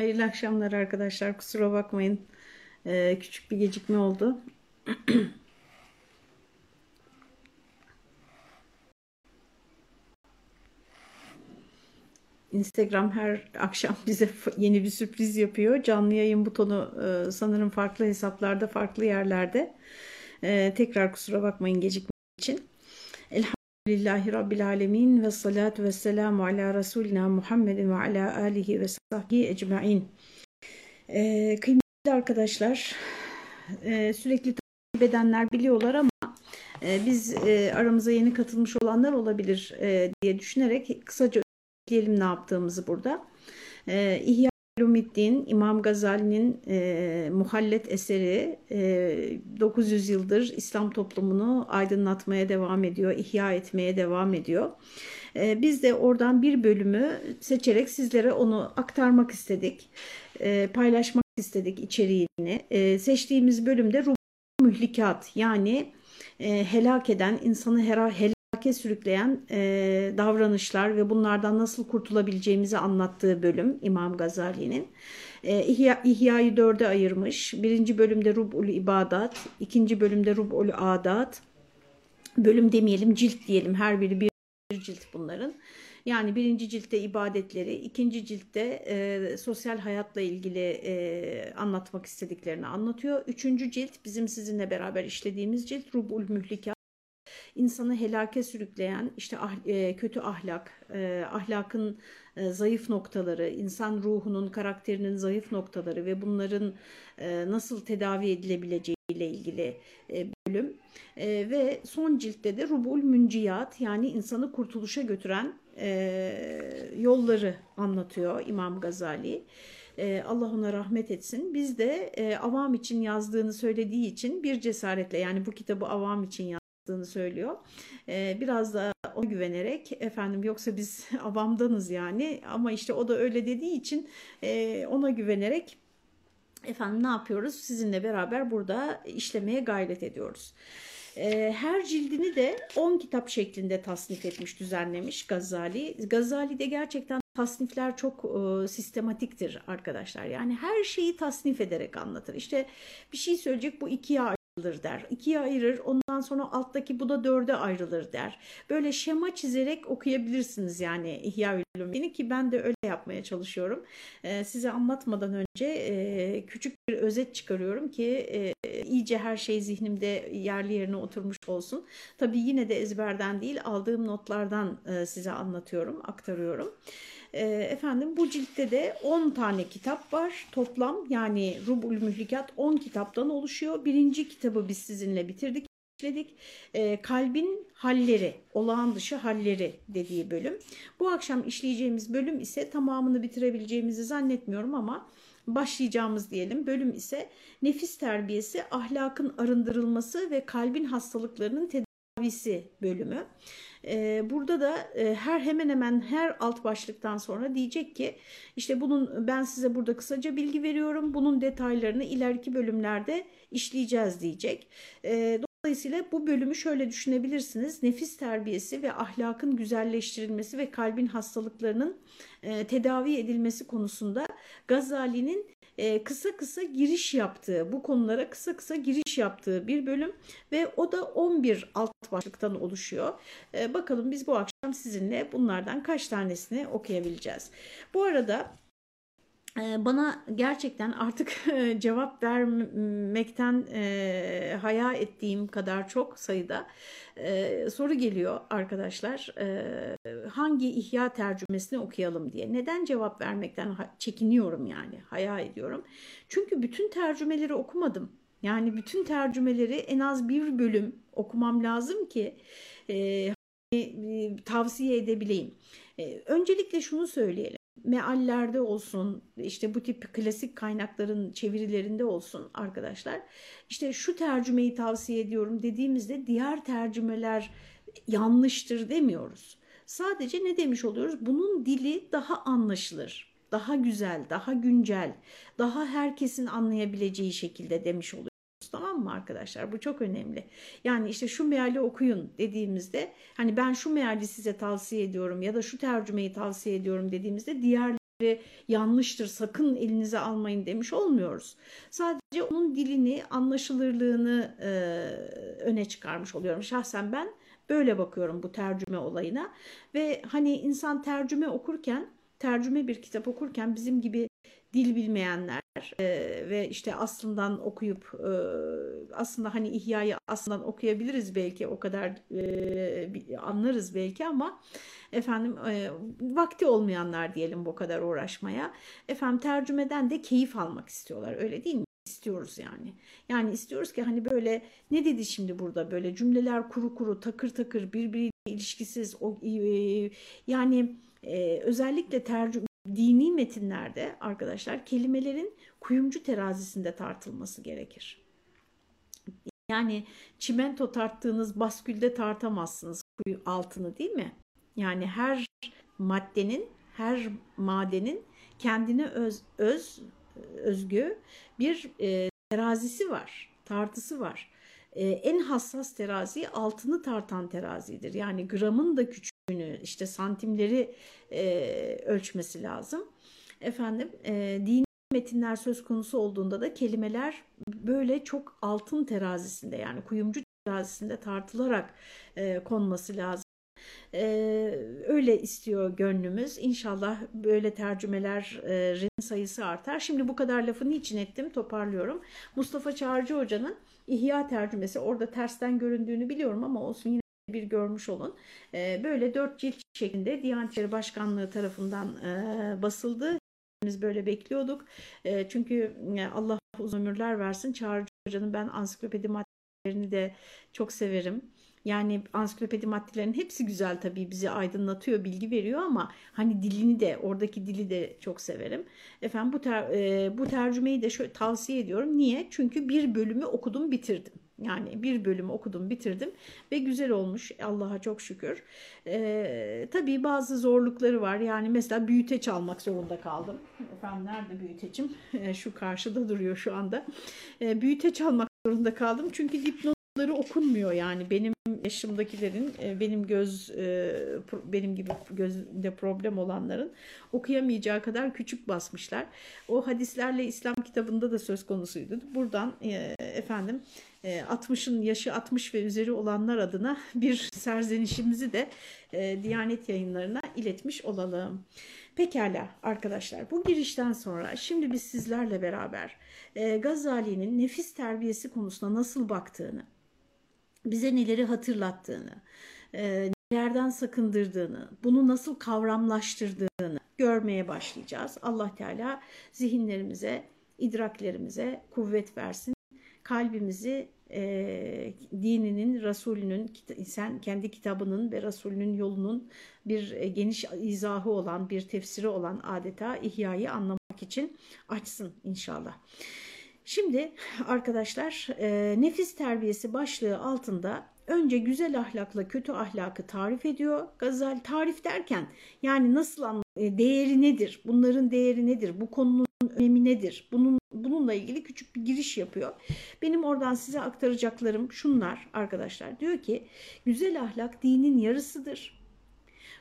Hayırlı akşamlar arkadaşlar. Kusura bakmayın. Ee, küçük bir gecikme oldu. Instagram her akşam bize yeni bir sürpriz yapıyor. Canlı yayın butonu e, sanırım farklı hesaplarda, farklı yerlerde. E, tekrar kusura bakmayın gecikme. Elhamdülillahi Rabbil Alemin ve salatu ve selamu ala Resulina Muhammedin ve ala alihi ve sahbihi ecma'in. E, kıymetli arkadaşlar, sürekli takip edenler biliyorlar ama biz aramıza yeni katılmış olanlar olabilir diye düşünerek kısaca diyelim ne yaptığımızı burada. E, İhya Ulumiddin İmam Gazali'nin e, muhallet eseri e, 900 yıldır İslam toplumunu aydınlatmaya devam ediyor, ihya etmeye devam ediyor. E, biz de oradan bir bölümü seçerek sizlere onu aktarmak istedik, e, paylaşmak istedik içeriğini. E, seçtiğimiz bölümde ruh mühlikat yani e, helak eden, insanı helak helake sürükleyen e, davranışlar ve bunlardan nasıl kurtulabileceğimizi anlattığı bölüm İmam Gazali'nin. E, İhya, İhya'yı dörde ayırmış. Birinci bölümde Rub'ul İbadat, ikinci bölümde Rub'ul Adat. Bölüm demeyelim, cilt diyelim. Her biri bir cilt bunların. Yani birinci ciltte ibadetleri, ikinci ciltte e, sosyal hayatla ilgili e, anlatmak istediklerini anlatıyor. Üçüncü cilt bizim sizinle beraber işlediğimiz cilt Rub'ul Mühlikat insanı helake sürükleyen işte ah, e, kötü ahlak, e, ahlakın e, zayıf noktaları, insan ruhunun, karakterinin zayıf noktaları ve bunların e, nasıl tedavi edilebileceği ile ilgili e, bölüm. E, ve son ciltte de Rubul Münciyat yani insanı kurtuluşa götüren e, yolları anlatıyor İmam Gazali. E, Allah ona rahmet etsin. Biz de e, avam için yazdığını söylediği için bir cesaretle yani bu kitabı avam için yazdığını söylüyor. Ee, biraz da o güvenerek efendim yoksa biz avamdanız yani ama işte o da öyle dediği için e, ona güvenerek efendim ne yapıyoruz? Sizinle beraber burada işlemeye gayret ediyoruz. Ee, her cildini de 10 kitap şeklinde tasnif etmiş, düzenlemiş Gazali. Gazali de gerçekten tasnifler çok e, sistematiktir arkadaşlar. Yani her şeyi tasnif ederek anlatır. İşte bir şey söyleyecek bu ikiye ayrılır der. İkiye ayırır ondan sonra alttaki bu da dörde ayrılır der. Böyle şema çizerek okuyabilirsiniz yani İhya Ulumuddin'i ki ben de öyle yapmaya çalışıyorum. Ee, size anlatmadan önce e, küçük bir özet çıkarıyorum ki e, iyice her şey zihnimde yerli yerine oturmuş olsun. Tabii yine de ezberden değil aldığım notlardan e, size anlatıyorum, aktarıyorum. E, efendim bu ciltte de 10 tane kitap var toplam yani Rubul Mühlikat 10 kitaptan oluşuyor. Birinci kitabı biz sizinle bitirdik işledik. E, kalbin halleri, olağan dışı halleri dediği bölüm. Bu akşam işleyeceğimiz bölüm ise tamamını bitirebileceğimizi zannetmiyorum ama başlayacağımız diyelim bölüm ise nefis terbiyesi, ahlakın arındırılması ve kalbin hastalıklarının tedavisi bölümü. Burada da her hemen hemen her alt başlıktan sonra diyecek ki işte bunun ben size burada kısaca bilgi veriyorum. Bunun detaylarını ileriki bölümlerde işleyeceğiz diyecek. Dolayısıyla bu bölümü şöyle düşünebilirsiniz. Nefis terbiyesi ve ahlakın güzelleştirilmesi ve kalbin hastalıklarının tedavi edilmesi konusunda Gazali'nin kısa kısa giriş yaptığı, bu konulara kısa kısa giriş yaptığı bir bölüm ve o da 11 alt başlıktan oluşuyor. Bakalım biz bu akşam sizinle bunlardan kaç tanesini okuyabileceğiz. Bu arada bana gerçekten artık cevap vermekten e, haya ettiğim kadar çok sayıda e, soru geliyor arkadaşlar. E, hangi ihya tercümesini okuyalım diye. Neden cevap vermekten çekiniyorum yani haya ediyorum. Çünkü bütün tercümeleri okumadım. Yani bütün tercümeleri en az bir bölüm okumam lazım ki e, tavsiye edebileyim. E, öncelikle şunu söyleyelim meallerde olsun işte bu tip klasik kaynakların çevirilerinde olsun arkadaşlar işte şu tercümeyi tavsiye ediyorum dediğimizde diğer tercümeler yanlıştır demiyoruz. Sadece ne demiş oluyoruz? Bunun dili daha anlaşılır, daha güzel, daha güncel, daha herkesin anlayabileceği şekilde demiş oluyoruz. Tamam mı arkadaşlar? Bu çok önemli. Yani işte şu meali okuyun dediğimizde hani ben şu meali size tavsiye ediyorum ya da şu tercümeyi tavsiye ediyorum dediğimizde diğer yanlıştır sakın elinize almayın demiş olmuyoruz. Sadece onun dilini, anlaşılırlığını e, öne çıkarmış oluyorum. Şahsen ben böyle bakıyorum bu tercüme olayına ve hani insan tercüme okurken, tercüme bir kitap okurken bizim gibi dil bilmeyenler e, ve işte aslından okuyup e, aslında hani İhya'yı aslından okuyabiliriz belki o kadar e, anlarız belki ama efendim e, vakti olmayanlar diyelim bu kadar uğraşmaya efendim tercümeden de keyif almak istiyorlar öyle değil mi? İstiyoruz yani. Yani istiyoruz ki hani böyle ne dedi şimdi burada böyle cümleler kuru kuru takır takır birbiriyle ilişkisiz o e, yani e, özellikle tercüme dini metinlerde arkadaşlar kelimelerin kuyumcu terazisinde tartılması gerekir. Yani çimento tarttığınız baskülde tartamazsınız altını değil mi? Yani her maddenin, her madenin kendine öz, öz özgü bir e, terazisi var, tartısı var. E, en hassas terazi altını tartan terazidir. Yani gramın da küçüğünü, işte santimleri e, ölçmesi lazım. Efendim, e, dini metinler söz konusu olduğunda da kelimeler böyle çok altın terazisinde yani kuyumcu terazisinde tartılarak e, konması lazım. Ee, öyle istiyor gönlümüz. İnşallah böyle tercümelerin sayısı artar. Şimdi bu kadar lafı niçin ettim toparlıyorum. Mustafa Çağrıcı Hoca'nın İhya tercümesi orada tersten göründüğünü biliyorum ama olsun yine bir görmüş olun. Ee, böyle dört cilt şeklinde Diyanet İşleri Başkanlığı tarafından e, basıldı. Biz böyle bekliyorduk. E, çünkü e, Allah uzun ömürler versin. Çağrıcı Hoca'nın ben ansiklopedi maddelerini de çok severim. Yani ansiklopedi maddelerin hepsi güzel tabii bizi aydınlatıyor, bilgi veriyor ama hani dilini de oradaki dili de çok severim. Efendim bu ter, e, bu tercümeyi de şöyle tavsiye ediyorum. Niye? Çünkü bir bölümü okudum, bitirdim. Yani bir bölümü okudum, bitirdim ve güzel olmuş. Allah'a çok şükür. E, tabii bazı zorlukları var. Yani mesela büyüteç almak zorunda kaldım. Efendim nerede büyütecim? E, şu karşıda duruyor şu anda. E, büyüteç almak zorunda kaldım. Çünkü dipnotları okunmuyor yani benim yaşımdakilerin benim göz benim gibi gözünde problem olanların okuyamayacağı kadar küçük basmışlar. O hadislerle İslam kitabında da söz konusuydu. Buradan efendim 60'ın yaşı 60 ve üzeri olanlar adına bir serzenişimizi de Diyanet yayınlarına iletmiş olalım. Pekala arkadaşlar bu girişten sonra şimdi biz sizlerle beraber Gazali'nin nefis terbiyesi konusuna nasıl baktığını, bize neleri hatırlattığını, nelerden sakındırdığını, bunu nasıl kavramlaştırdığını görmeye başlayacağız. Allah Teala zihinlerimize, idraklerimize kuvvet versin. Kalbimizi e, dininin, Resulünün, sen kendi kitabının ve Resulünün yolunun bir e, geniş izahı olan, bir tefsiri olan adeta ihyayı anlamak için açsın inşallah. Şimdi arkadaşlar e, nefis terbiyesi başlığı altında önce güzel ahlakla kötü ahlakı tarif ediyor. Gazali tarif derken yani nasıl e, değeri nedir? Bunların değeri nedir? Bu konunun önemi nedir? Bunun bununla ilgili küçük bir giriş yapıyor. Benim oradan size aktaracaklarım şunlar arkadaşlar. Diyor ki güzel ahlak dinin yarısıdır.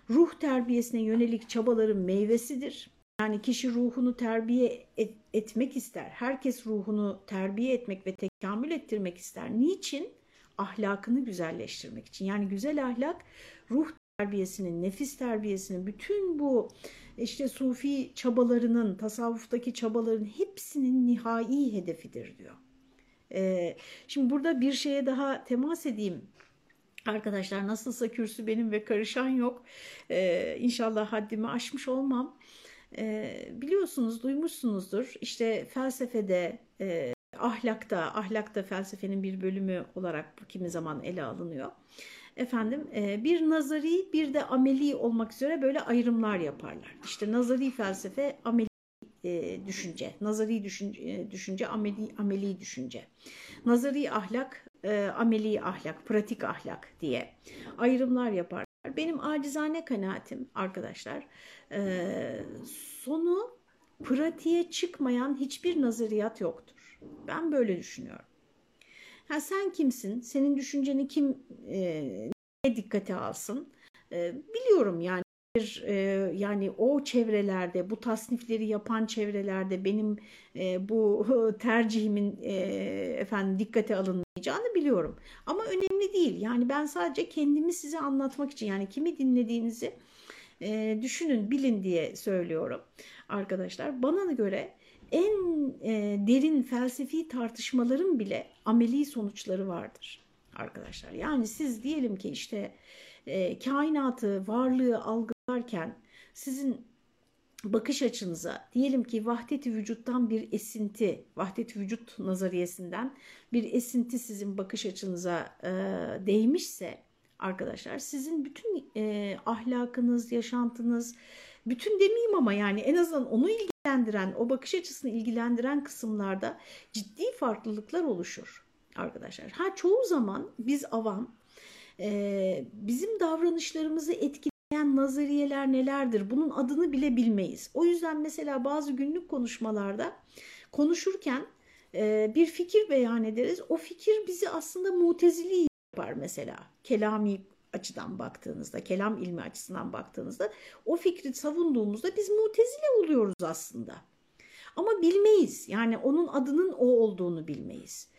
Ruh terbiyesine yönelik çabaların meyvesidir. Yani kişi ruhunu terbiye et, etmek ister. Herkes ruhunu terbiye etmek ve tekamül ettirmek ister. Niçin? Ahlakını güzelleştirmek için. Yani güzel ahlak ruh terbiyesinin, nefis terbiyesinin, bütün bu işte sufi çabalarının, tasavvuftaki çabaların hepsinin nihai hedefidir diyor. Ee, şimdi burada bir şeye daha temas edeyim. Arkadaşlar nasılsa kürsü benim ve karışan yok. Ee, inşallah haddimi aşmış olmam. Ee, biliyorsunuz, duymuşsunuzdur. İşte felsefede, e, ahlakta, ahlakta felsefenin bir bölümü olarak kimi zaman ele alınıyor efendim e, bir nazari bir de ameli olmak üzere böyle ayrımlar yaparlar. İşte nazari felsefe ameli e, düşünce, nazari düşünce, e, düşünce ameli, ameli düşünce, nazari ahlak, ameli ahlak, pratik ahlak diye ayrımlar yaparlar. Benim acizane kanaatim arkadaşlar sonu pratiğe çıkmayan hiçbir nazariyat yoktur. Ben böyle düşünüyorum. Ha sen kimsin? Senin düşünceni kim e, dikkate alsın? E, biliyorum yani bir e, yani o çevrelerde bu tasnifleri yapan çevrelerde benim e, bu tercihimin e, efendim dikkate alınmayacağını biliyorum. Ama önemli değil. Yani ben sadece kendimi size anlatmak için yani kimi dinlediğinizi e, düşünün, bilin diye söylüyorum arkadaşlar. Bana göre en e, derin felsefi tartışmaların bile ameli sonuçları vardır arkadaşlar. Yani siz diyelim ki işte e, kainatı, varlığı algılarken sizin bakış açınıza diyelim ki vahdeti vücuttan bir esinti, vahdeti vücut nazariyesinden bir esinti sizin bakış açınıza e, değmişse arkadaşlar sizin bütün e, ahlakınız, yaşantınız, bütün demeyeyim ama yani en azından onu ilgilendiren, o bakış açısını ilgilendiren kısımlarda ciddi farklılıklar oluşur arkadaşlar. Ha çoğu zaman biz avam e, bizim davranışlarımızı etkileyen nazariyeler nelerdir? Bunun adını bile bilmeyiz. O yüzden mesela bazı günlük konuşmalarda konuşurken e, bir fikir beyan ederiz. O fikir bizi aslında mutezili yapar mesela. Kelami açıdan baktığınızda, kelam ilmi açısından baktığınızda o fikri savunduğumuzda biz mutezile oluyoruz aslında. Ama bilmeyiz. Yani onun adının o olduğunu bilmeyiz.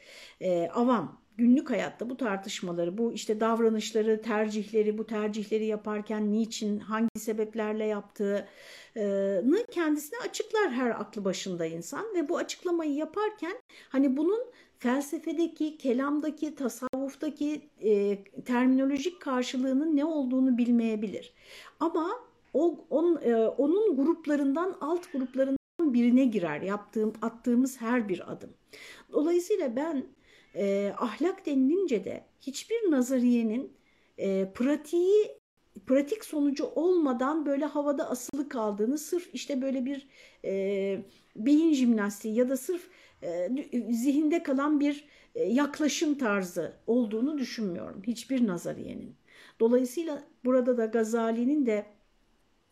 Ee, avam günlük hayatta bu tartışmaları, bu işte davranışları, tercihleri, bu tercihleri yaparken niçin, hangi sebeplerle yaptığını kendisine açıklar her aklı başında insan ve bu açıklamayı yaparken hani bunun felsefedeki, kelamdaki, tasavvuftaki e, terminolojik karşılığının ne olduğunu bilmeyebilir. Ama o on, e, onun gruplarından, alt gruplarından birine girer yaptığım, attığımız her bir adım. Dolayısıyla ben e, ahlak denilince de hiçbir nazariyenin e, pratiği pratik sonucu olmadan böyle havada asılı kaldığını sırf işte böyle bir e, beyin jimnastiği ya da sırf e, zihinde kalan bir e, yaklaşım tarzı olduğunu düşünmüyorum hiçbir nazariyenin. Dolayısıyla burada da Gazali'nin de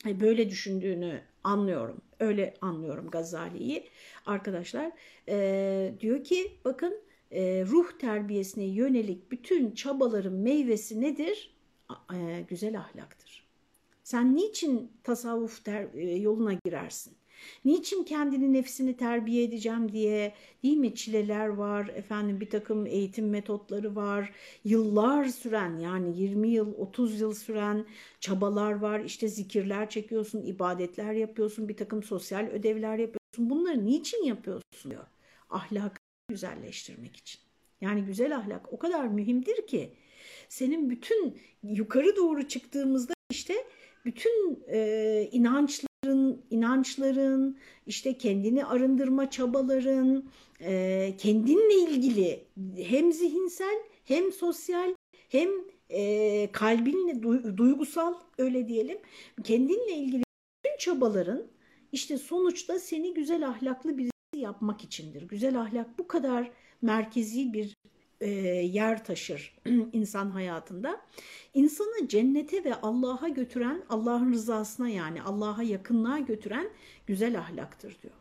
e, böyle düşündüğünü anlıyorum. Öyle anlıyorum Gazali'yi. Arkadaşlar e, diyor ki bakın e, ruh terbiyesine yönelik bütün çabaların meyvesi nedir? E, güzel ahlaktır. Sen niçin tasavvuf ter, e, yoluna girersin? Niçin kendini nefsini terbiye edeceğim diye değil mi çileler var efendim bir takım eğitim metotları var yıllar süren yani 20 yıl 30 yıl süren çabalar var işte zikirler çekiyorsun ibadetler yapıyorsun bir takım sosyal ödevler yapıyorsun bunları niçin yapıyorsun diyor ahlakı güzelleştirmek için. Yani güzel ahlak o kadar mühimdir ki senin bütün yukarı doğru çıktığımızda işte bütün e, inançların, inançların, işte kendini arındırma çabaların, e, kendinle ilgili hem zihinsel hem sosyal hem e, kalbinle duygusal öyle diyelim kendinle ilgili bütün çabaların işte sonuçta seni güzel ahlaklı birisi yapmak içindir. Güzel ahlak bu kadar merkezi bir e, yer taşır insan hayatında. İnsanı cennete ve Allah'a götüren, Allah'ın rızasına yani Allah'a yakınlığa götüren güzel ahlaktır diyor.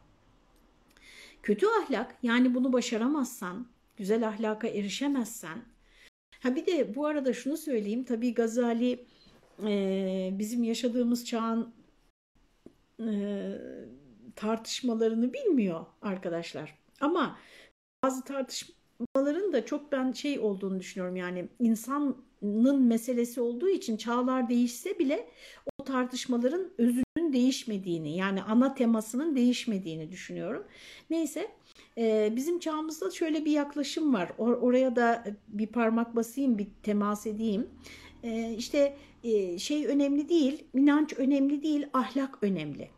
Kötü ahlak yani bunu başaramazsan, güzel ahlaka erişemezsen. Ha bir de bu arada şunu söyleyeyim. Tabii Gazali e, bizim yaşadığımız çağın e, tartışmalarını bilmiyor arkadaşlar. Ama bazı tartışmaların da çok ben şey olduğunu düşünüyorum. Yani insanın meselesi olduğu için çağlar değişse bile o tartışmaların özünün değişmediğini yani ana temasının değişmediğini düşünüyorum. Neyse e, bizim çağımızda şöyle bir yaklaşım var. Or oraya da bir parmak basayım, bir temas edeyim. E, işte e, şey önemli değil, inanç önemli değil, ahlak önemli.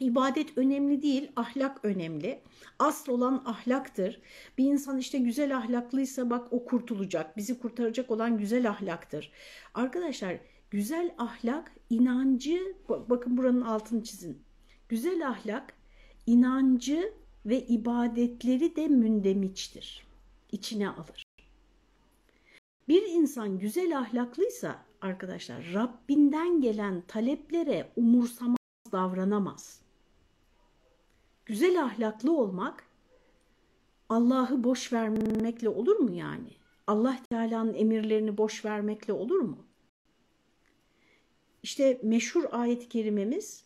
İbadet önemli değil, ahlak önemli. Asıl olan ahlaktır. Bir insan işte güzel ahlaklıysa bak o kurtulacak. Bizi kurtaracak olan güzel ahlaktır. Arkadaşlar güzel ahlak inancı, bakın buranın altını çizin. Güzel ahlak inancı ve ibadetleri de mündemiçtir. İçine alır. Bir insan güzel ahlaklıysa arkadaşlar Rabbinden gelen taleplere umursamaz davranamaz. Güzel ahlaklı olmak Allah'ı boş vermekle olur mu yani? Allah Teala'nın emirlerini boş vermekle olur mu? İşte meşhur ayet-i kerimemiz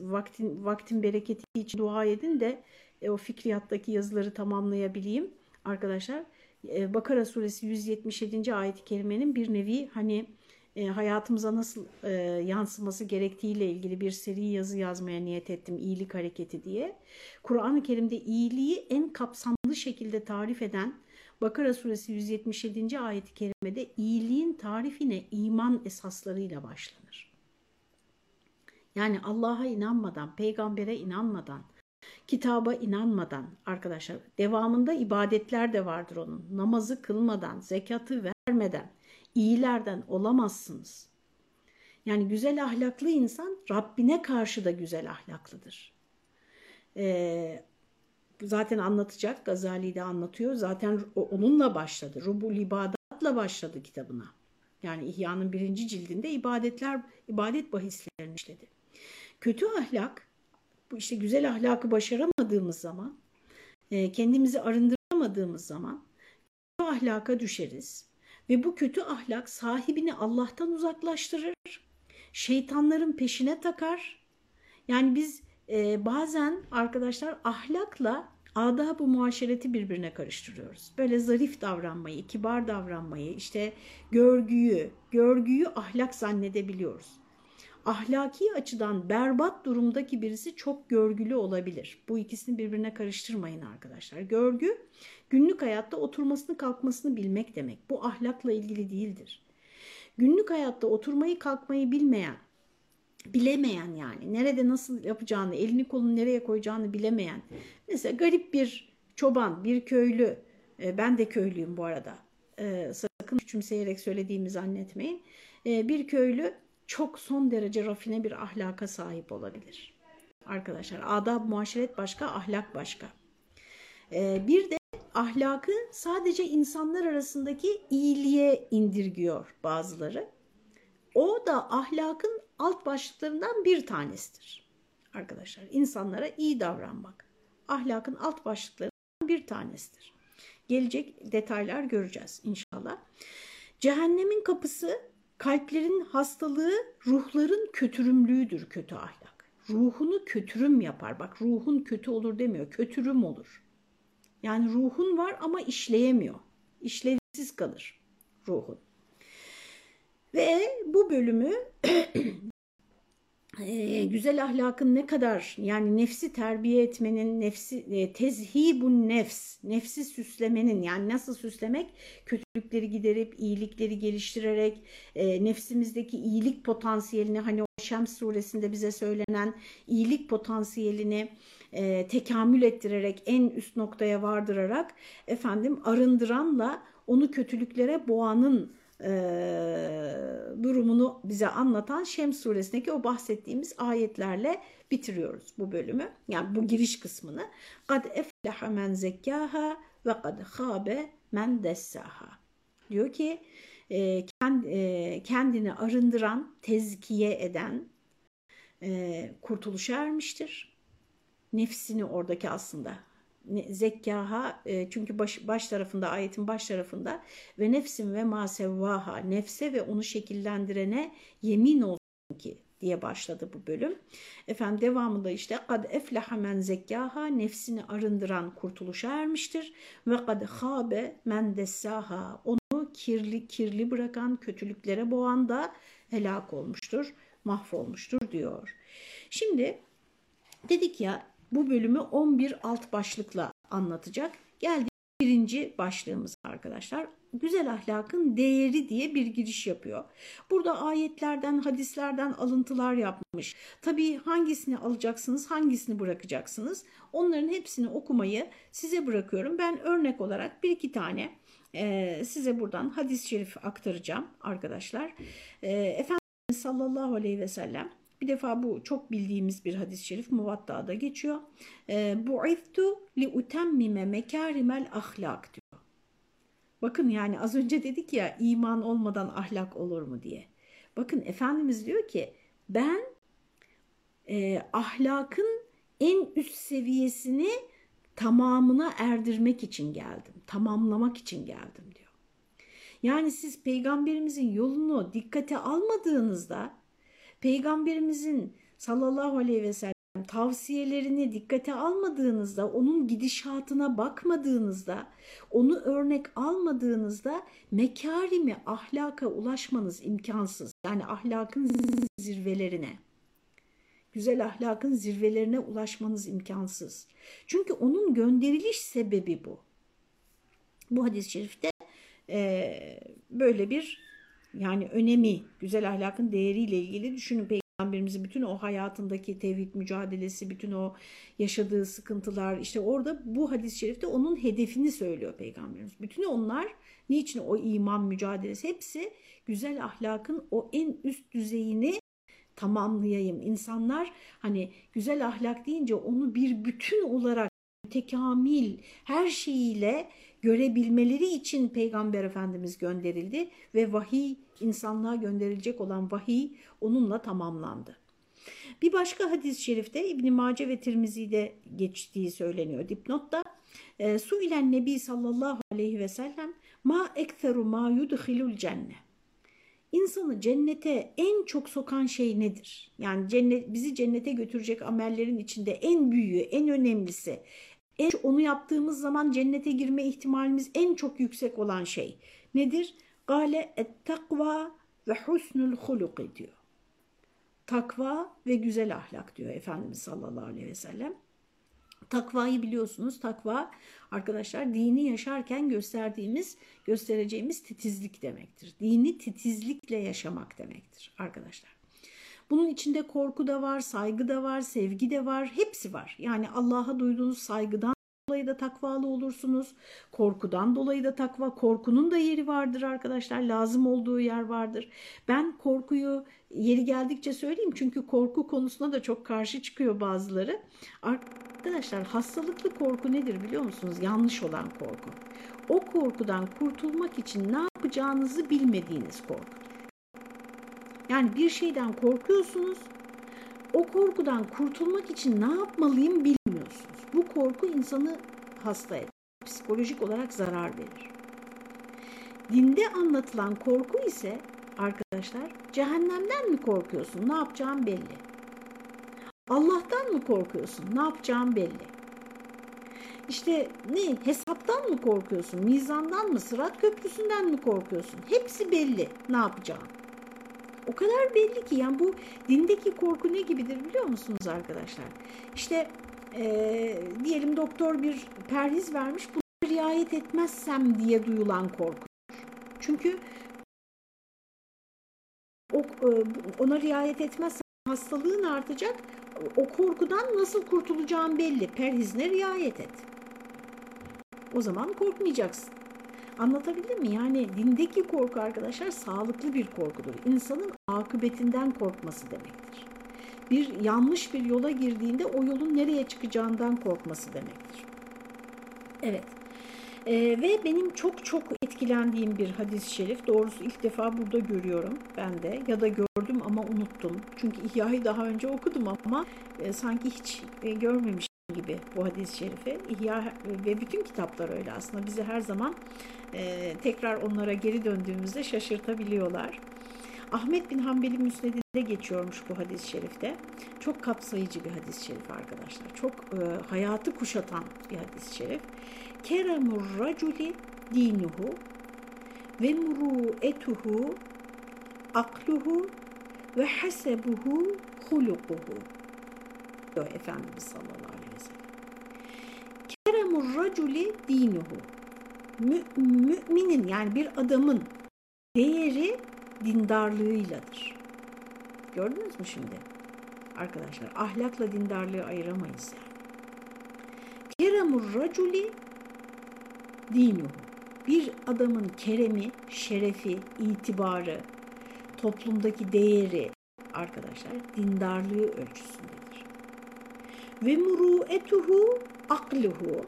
vaktin, vaktin bereketi için dua edin de e, o fikriyattaki yazıları tamamlayabileyim arkadaşlar. E, Bakara suresi 177. ayet-i kerimenin bir nevi hani e, hayatımıza nasıl e, yansıması gerektiğiyle ilgili bir seri yazı yazmaya niyet ettim iyilik hareketi diye. Kur'an-ı Kerim'de iyiliği en kapsamlı şekilde tarif eden Bakara suresi 177. ayet-i kerimede iyiliğin tarifine iman esaslarıyla başlanır. Yani Allah'a inanmadan, peygambere inanmadan, kitaba inanmadan arkadaşlar devamında ibadetler de vardır onun. Namazı kılmadan, zekatı vermeden, iyilerden olamazsınız. Yani güzel ahlaklı insan Rabbine karşı da güzel ahlaklıdır. Ee, zaten anlatacak, Gazali de anlatıyor. Zaten onunla başladı. Rubul İbadat'la başladı kitabına. Yani İhya'nın birinci cildinde ibadetler, ibadet bahislerini işledi. Kötü ahlak, bu işte güzel ahlakı başaramadığımız zaman, e, kendimizi arındıramadığımız zaman kötü ahlaka düşeriz. Ve bu kötü ahlak sahibini Allah'tan uzaklaştırır, şeytanların peşine takar. Yani biz e, bazen arkadaşlar ahlakla adab-ı muaşereti birbirine karıştırıyoruz. Böyle zarif davranmayı, kibar davranmayı, işte görgüyü, görgüyü ahlak zannedebiliyoruz. Ahlaki açıdan berbat durumdaki birisi çok görgülü olabilir. Bu ikisini birbirine karıştırmayın arkadaşlar. Görgü günlük hayatta oturmasını kalkmasını bilmek demek. Bu ahlakla ilgili değildir. Günlük hayatta oturmayı kalkmayı bilmeyen, bilemeyen yani nerede nasıl yapacağını, elini kolunu nereye koyacağını bilemeyen. Mesela garip bir çoban, bir köylü, e, ben de köylüyüm bu arada. E, sakın küçümseyerek söylediğimi zannetmeyin. E, bir köylü çok son derece rafine bir ahlaka sahip olabilir. Arkadaşlar adab muaşeret başka, ahlak başka. Bir de ahlakı sadece insanlar arasındaki iyiliğe indirgiyor bazıları. O da ahlakın alt başlıklarından bir tanesidir. Arkadaşlar insanlara iyi davranmak ahlakın alt başlıklarından bir tanesidir. Gelecek detaylar göreceğiz inşallah. Cehennemin kapısı kalplerin hastalığı, ruhların kötürümlüğüdür kötü ahlak. Ruhunu kötürüm yapar. Bak ruhun kötü olur demiyor, kötürüm olur. Yani ruhun var ama işleyemiyor. İşlevsiz kalır ruhun. Ve bu bölümü e, güzel ahlakın ne kadar yani nefsi terbiye etmenin, nefsi e, tezhibun nefs, nefsi süslemenin yani nasıl süslemek? Kötülükleri giderip iyilikleri geliştirerek e, nefsimizdeki iyilik potansiyelini hani o Şems suresinde bize söylenen iyilik potansiyelini e, tekamül ettirerek en üst noktaya vardırarak efendim arındıranla onu kötülüklere boğanın e, durumunu bize anlatan Şems suresindeki o bahsettiğimiz ayetlerle bitiriyoruz bu bölümü. Yani bu giriş kısmını. Kad efleha men zekkaha ve kad khabe men dessaha. Diyor ki e, kendini arındıran, tezkiye eden e, kurtuluşa ermiştir. Nefsini oradaki aslında zekkaha e, çünkü baş, baş tarafında ayetin baş tarafında ve nefsin ve masevvaha nefse ve onu şekillendirene yemin olsun ki diye başladı bu bölüm. Efendim devamında işte kad eflaha men zekkaha nefsini arındıran kurtuluşa ermiştir ve kad habe men dessaha onu kirli kirli bırakan kötülüklere boğan da helak olmuştur, mahvolmuştur diyor. Şimdi dedik ya bu bölümü 11 alt başlıkla anlatacak. Geldi birinci başlığımız arkadaşlar. Güzel ahlakın değeri diye bir giriş yapıyor. Burada ayetlerden, hadislerden alıntılar yapmış. Tabii hangisini alacaksınız, hangisini bırakacaksınız? Onların hepsini okumayı size bırakıyorum. Ben örnek olarak bir iki tane e, size buradan hadis-i şerif aktaracağım arkadaşlar. E, Efendimiz sallallahu aleyhi ve sellem bir defa bu çok bildiğimiz bir hadis-i şerif Muvatta'da geçiyor. Ee, Bu'ithtu li utemmime mekarimel ahlak diyor. Bakın yani az önce dedik ya iman olmadan ahlak olur mu diye. Bakın Efendimiz diyor ki ben e, ahlakın en üst seviyesini tamamına erdirmek için geldim. Tamamlamak için geldim diyor. Yani siz peygamberimizin yolunu dikkate almadığınızda peygamberimizin sallallahu aleyhi ve sellem tavsiyelerini dikkate almadığınızda, onun gidişatına bakmadığınızda, onu örnek almadığınızda mekarimi ahlaka ulaşmanız imkansız. Yani ahlakın zirvelerine, güzel ahlakın zirvelerine ulaşmanız imkansız. Çünkü onun gönderiliş sebebi bu. Bu hadis-i şerifte e, böyle bir yani önemi, güzel ahlakın değeriyle ilgili düşünün. Peygamberimizin bütün o hayatındaki tevhid mücadelesi, bütün o yaşadığı sıkıntılar işte orada bu hadis-i şerifte onun hedefini söylüyor Peygamberimiz. Bütün onlar niçin o iman mücadelesi hepsi güzel ahlakın o en üst düzeyini tamamlayayım. İnsanlar hani güzel ahlak deyince onu bir bütün olarak tekamil her şeyiyle görebilmeleri için Peygamber Efendimiz gönderildi ve vahiy insanlığa gönderilecek olan vahiy onunla tamamlandı. Bir başka hadis-i şerifte İbn Mace ve Tirmizi'de geçtiği söyleniyor dipnotta. E, Su ilen Nebi sallallahu aleyhi ve sellem ma ekteru ma yudhilul cenne. İnsanı cennete en çok sokan şey nedir? Yani cennet bizi cennete götürecek amellerin içinde en büyüğü, en önemlisi, en onu yaptığımız zaman cennete girme ihtimalimiz en çok yüksek olan şey nedir? Gale et takva ve husnul huluk diyor. Takva ve güzel ahlak diyor Efendimiz sallallahu aleyhi ve sellem. Takvayı biliyorsunuz. Takva arkadaşlar dini yaşarken gösterdiğimiz, göstereceğimiz titizlik demektir. Dini titizlikle yaşamak demektir arkadaşlar. Bunun içinde korku da var, saygı da var, sevgi de var, hepsi var. Yani Allah'a duyduğunuz saygıdan dolayı da takvalı olursunuz. Korkudan dolayı da takva, korkunun da yeri vardır arkadaşlar. Lazım olduğu yer vardır. Ben korkuyu yeri geldikçe söyleyeyim çünkü korku konusuna da çok karşı çıkıyor bazıları. Arkadaşlar hastalıklı korku nedir biliyor musunuz? Yanlış olan korku. O korkudan kurtulmak için ne yapacağınızı bilmediğiniz korkudur. Yani bir şeyden korkuyorsunuz. O korkudan kurtulmak için ne yapmalıyım bilmiyorsunuz. Bu korku insanı hasta eder. Psikolojik olarak zarar verir. Dinde anlatılan korku ise arkadaşlar cehennemden mi korkuyorsun? Ne yapacağın belli. Allah'tan mı korkuyorsun? Ne yapacağın belli. İşte ne? Hesaptan mı korkuyorsun? Mizandan mı? Sırat köprüsünden mi korkuyorsun? Hepsi belli ne yapacağın. O kadar belli ki yani bu dindeki korku ne gibidir biliyor musunuz arkadaşlar? İşte e, diyelim doktor bir perhiz vermiş buna riayet etmezsem diye duyulan korku. Çünkü o, ona riayet etmezsem hastalığın artacak o korkudan nasıl kurtulacağım belli. Perhizine riayet et. O zaman korkmayacaksın. Anlatabildim mi? Yani dindeki korku arkadaşlar sağlıklı bir korkudur. İnsanın akıbetinden korkması demektir. Bir yanlış bir yola girdiğinde o yolun nereye çıkacağından korkması demektir. Evet. Ee, ve benim çok çok etkilendiğim bir hadis-i şerif. Doğrusu ilk defa burada görüyorum ben de. Ya da gördüm ama unuttum. Çünkü İhya'yı daha önce okudum ama e, sanki hiç e, görmemişim gibi bu hadis-i şerifi. İhya ve bütün kitaplar öyle aslında. Bizi her zaman e, tekrar onlara geri döndüğümüzde şaşırtabiliyorlar. Ahmet bin Hanbel'in müsnedinde geçiyormuş bu hadis-i şerifte. Çok kapsayıcı bir hadis-i şerif arkadaşlar. Çok e, hayatı kuşatan bir hadis-i şerif. Keremur raculi dinuhu ve muruetuhu akluhu ve hasebuhu hulukuhu diyor Efendimiz sallallahu. Keremur raculi dinuhu Mü, müminin yani bir adamın değeri dindarlığıyladır. Gördünüz mü şimdi? Arkadaşlar ahlakla dindarlığı ayıramayız yani. Keremur raculi dinuhu. Bir adamın keremi, şerefi, itibarı, toplumdaki değeri arkadaşlar dindarlığı ölçüsündedir. Ve muruetuhu akluhu.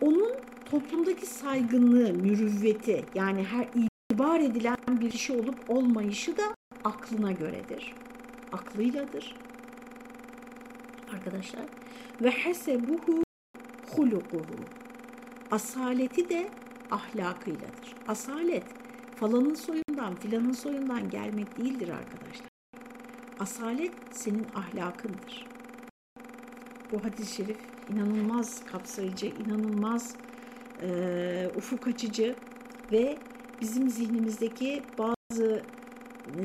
Onun toplumdaki saygınlığı, mürüvveti yani her itibar edilen bir kişi olup olmayışı da aklına göredir. Aklıyladır. Arkadaşlar ve hasebuhu hulukuhu. Asaleti de ahlakıyladır. Asalet falanın soyundan filanın soyundan gelmek değildir arkadaşlar. Asalet senin ahlakındır. Bu hadis-i şerif inanılmaz kapsayıcı, inanılmaz e, ufuk açıcı ve bizim zihnimizdeki bazı e,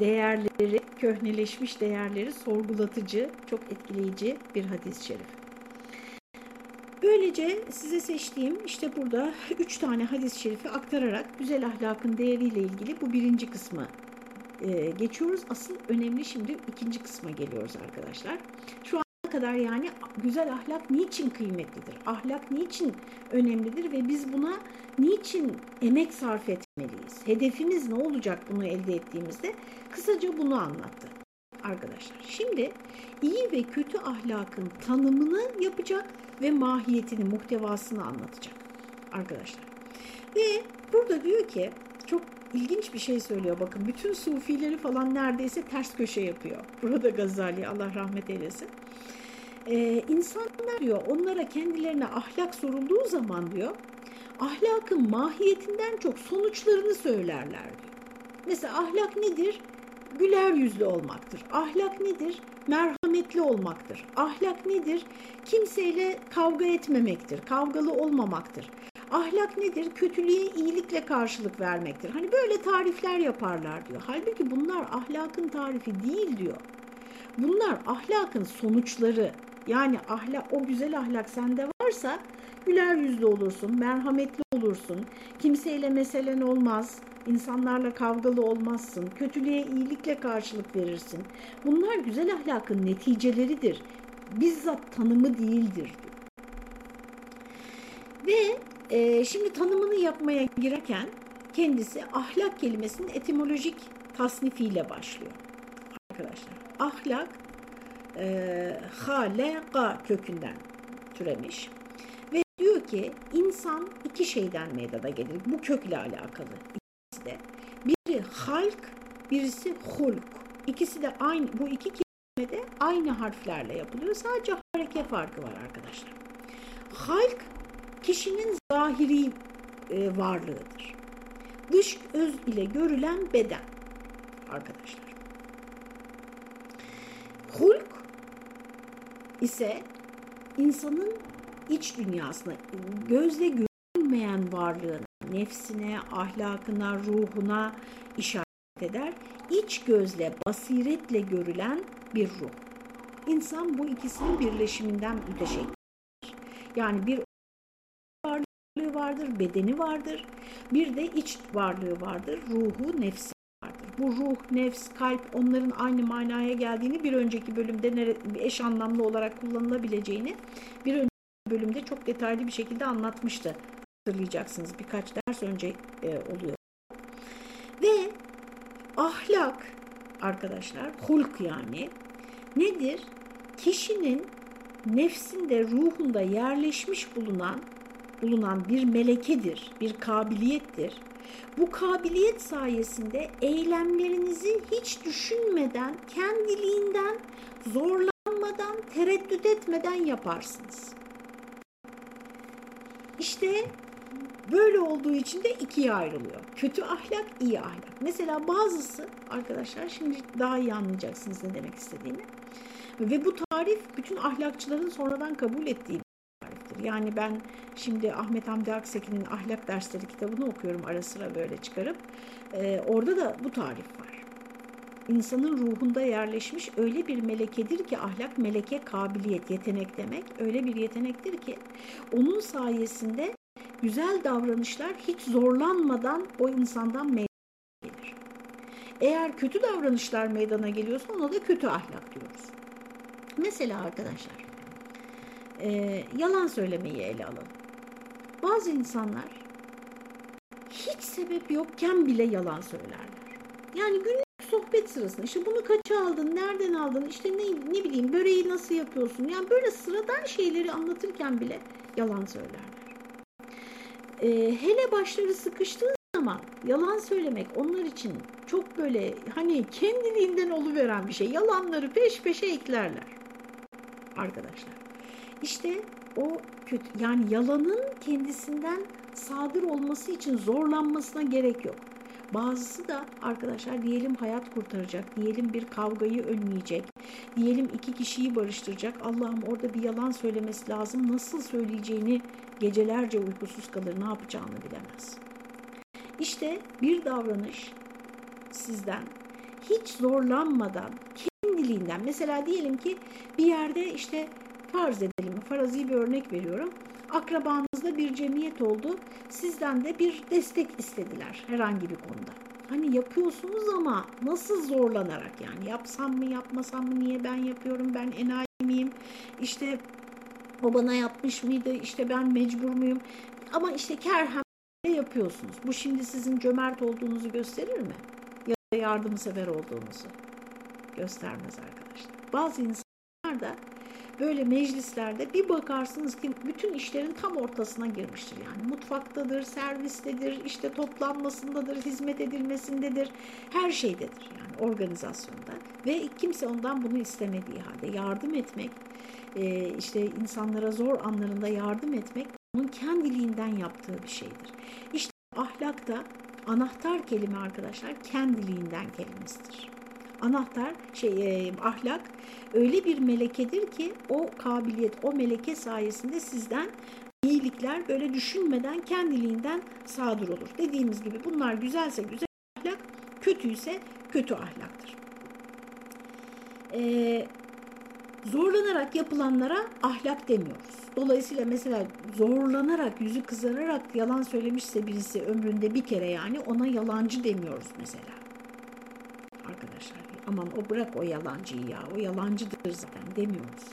değerleri, köhneleşmiş değerleri sorgulatıcı, çok etkileyici bir hadis-i şerif. Böylece size seçtiğim işte burada üç tane hadis-i şerifi aktararak güzel ahlakın değeriyle ilgili bu birinci kısmı e, geçiyoruz. Asıl önemli şimdi ikinci kısma geliyoruz arkadaşlar. Şu ana kadar yani güzel ahlak niçin kıymetlidir? Ahlak niçin önemlidir ve biz buna niçin emek sarf etmeliyiz? Hedefimiz ne olacak bunu elde ettiğimizde? Kısaca bunu anlattı arkadaşlar. Şimdi iyi ve kötü ahlakın tanımını yapacak ve mahiyetini, muhtevasını anlatacak arkadaşlar. Ve burada diyor ki çok ilginç bir şey söylüyor. Bakın bütün sufileri falan neredeyse ters köşe yapıyor. Burada Gazali Allah rahmet eylesin. Ee, insanlar diyor onlara kendilerine ahlak sorulduğu zaman diyor ahlakın mahiyetinden çok sonuçlarını söylerler diyor. Mesela ahlak nedir? Güler yüzlü olmaktır. Ahlak nedir? Merhametli olmaktır. Ahlak nedir? Kimseyle kavga etmemektir. Kavgalı olmamaktır. Ahlak nedir? Kötülüğe iyilikle karşılık vermektir. Hani böyle tarifler yaparlar diyor. Halbuki bunlar ahlakın tarifi değil diyor. Bunlar ahlakın sonuçları. Yani ahlak, o güzel ahlak sende varsa güler yüzlü olursun, merhametli olursun, kimseyle meselen olmaz, insanlarla kavgalı olmazsın, kötülüğe iyilikle karşılık verirsin. Bunlar güzel ahlakın neticeleridir. Bizzat tanımı değildir. Ve e, şimdi tanımını yapmaya girerken kendisi ahlak kelimesinin etimolojik tasnifiyle başlıyor. Arkadaşlar ahlak e, haleka kökünden türemiş. Ve diyor ki insan iki şeyden meydana gelir. Bu kökle alakalı ikisi de. Biri halk, birisi hulk. İkisi de aynı, bu iki kelime de aynı harflerle yapılıyor. Sadece hareke farkı var arkadaşlar. Halk kişinin zahiri e, varlığıdır. Dış öz ile görülen beden arkadaşlar. Hulk ise insanın iç dünyasına, gözle görünmeyen varlığına, nefsine, ahlakına, ruhuna işaret eder. İç gözle, basiretle görülen bir ruh. İnsan bu ikisinin birleşiminden müteşekkir. Yani bir varlığı vardır, bedeni vardır. Bir de iç varlığı vardır, ruhu, nefsi. Bu ruh, nefs, kalp onların aynı manaya geldiğini bir önceki bölümde eş anlamlı olarak kullanılabileceğini bir önceki bölümde çok detaylı bir şekilde anlatmıştı. Hatırlayacaksınız birkaç ders önce e, oluyor. Ve ahlak arkadaşlar, hulk yani nedir? Kişinin nefsinde, ruhunda yerleşmiş bulunan bulunan bir melekedir, bir kabiliyettir. Bu kabiliyet sayesinde eylemlerinizi hiç düşünmeden, kendiliğinden, zorlanmadan, tereddüt etmeden yaparsınız. İşte böyle olduğu için de ikiye ayrılıyor. Kötü ahlak, iyi ahlak. Mesela bazısı arkadaşlar şimdi daha iyi anlayacaksınız ne demek istediğimi. Ve bu tarif bütün ahlakçıların sonradan kabul ettiği. Yani ben şimdi Ahmet Hamdi Akseki'nin ahlak dersleri kitabını okuyorum ara sıra böyle çıkarıp. Ee, orada da bu tarif var. İnsanın ruhunda yerleşmiş öyle bir melekedir ki ahlak meleke kabiliyet, yetenek demek. Öyle bir yetenektir ki onun sayesinde güzel davranışlar hiç zorlanmadan o insandan meydana gelir. Eğer kötü davranışlar meydana geliyorsa ona da kötü ahlak diyoruz. Mesela arkadaşlar e, yalan söylemeyi ele alalım. Bazı insanlar hiç sebep yokken bile yalan söylerler. Yani günlük sohbet sırasında işte bunu kaça aldın, nereden aldın, işte ne, ne bileyim böreği nasıl yapıyorsun. Yani böyle sıradan şeyleri anlatırken bile yalan söylerler. E, hele başları sıkıştığı zaman yalan söylemek onlar için çok böyle hani kendiliğinden oluveren bir şey. Yalanları peş peşe eklerler arkadaşlar. İşte o kötü yani yalanın kendisinden sadır olması için zorlanmasına gerek yok. Bazısı da arkadaşlar diyelim hayat kurtaracak, diyelim bir kavgayı önleyecek, diyelim iki kişiyi barıştıracak. Allah'ım orada bir yalan söylemesi lazım. Nasıl söyleyeceğini gecelerce uykusuz kalır, ne yapacağını bilemez. İşte bir davranış sizden hiç zorlanmadan, kendiliğinden mesela diyelim ki bir yerde işte farz edelim, farazi bir örnek veriyorum. Akrabanızda bir cemiyet oldu. Sizden de bir destek istediler herhangi bir konuda. Hani yapıyorsunuz ama nasıl zorlanarak yani yapsam mı yapmasam mı niye ben yapıyorum ben enayi miyim işte o bana yapmış mıydı işte ben mecbur muyum ama işte kerhem yapıyorsunuz. Bu şimdi sizin cömert olduğunuzu gösterir mi? Ya da yardımsever olduğunuzu göstermez arkadaşlar. Bazı insanlar da böyle meclislerde bir bakarsınız ki bütün işlerin tam ortasına girmiştir. Yani mutfaktadır, servistedir, işte toplanmasındadır, hizmet edilmesindedir, her şeydedir yani organizasyonda. Ve kimse ondan bunu istemediği halde yardım etmek, işte insanlara zor anlarında yardım etmek onun kendiliğinden yaptığı bir şeydir. İşte ahlakta anahtar kelime arkadaşlar kendiliğinden kelimesidir. Anahtar şey e, ahlak öyle bir melekedir ki o kabiliyet o meleke sayesinde sizden iyilikler böyle düşünmeden kendiliğinden sadır olur. Dediğimiz gibi bunlar güzelse güzel ahlak, kötüyse kötü ahlaktır. Ee, zorlanarak yapılanlara ahlak demiyoruz. Dolayısıyla mesela zorlanarak, yüzü kızararak yalan söylemişse birisi ömründe bir kere yani ona yalancı demiyoruz mesela. Aman o bırak o yalancıyı ya o yalancıdır zaten demiyoruz.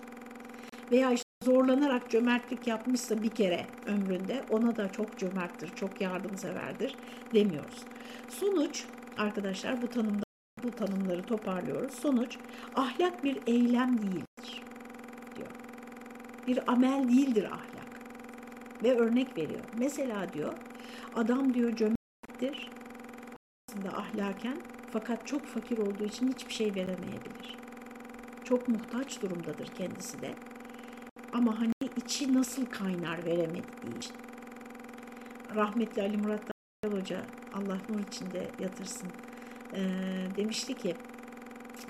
Veya işte zorlanarak cömertlik yapmışsa bir kere ömründe ona da çok cömerttir, çok yardımseverdir demiyoruz. Sonuç arkadaşlar bu tanımda bu tanımları toparlıyoruz. Sonuç ahlak bir eylem değildir diyor. Bir amel değildir ahlak. Ve örnek veriyor. Mesela diyor adam diyor cömerttir aslında ahlaken fakat çok fakir olduğu için hiçbir şey veremeyebilir. Çok muhtaç durumdadır kendisi de. Ama hani içi nasıl kaynar veremediği için. Rahmetli Ali Murat Hoca Allah nur içinde yatırsın e, demişti ki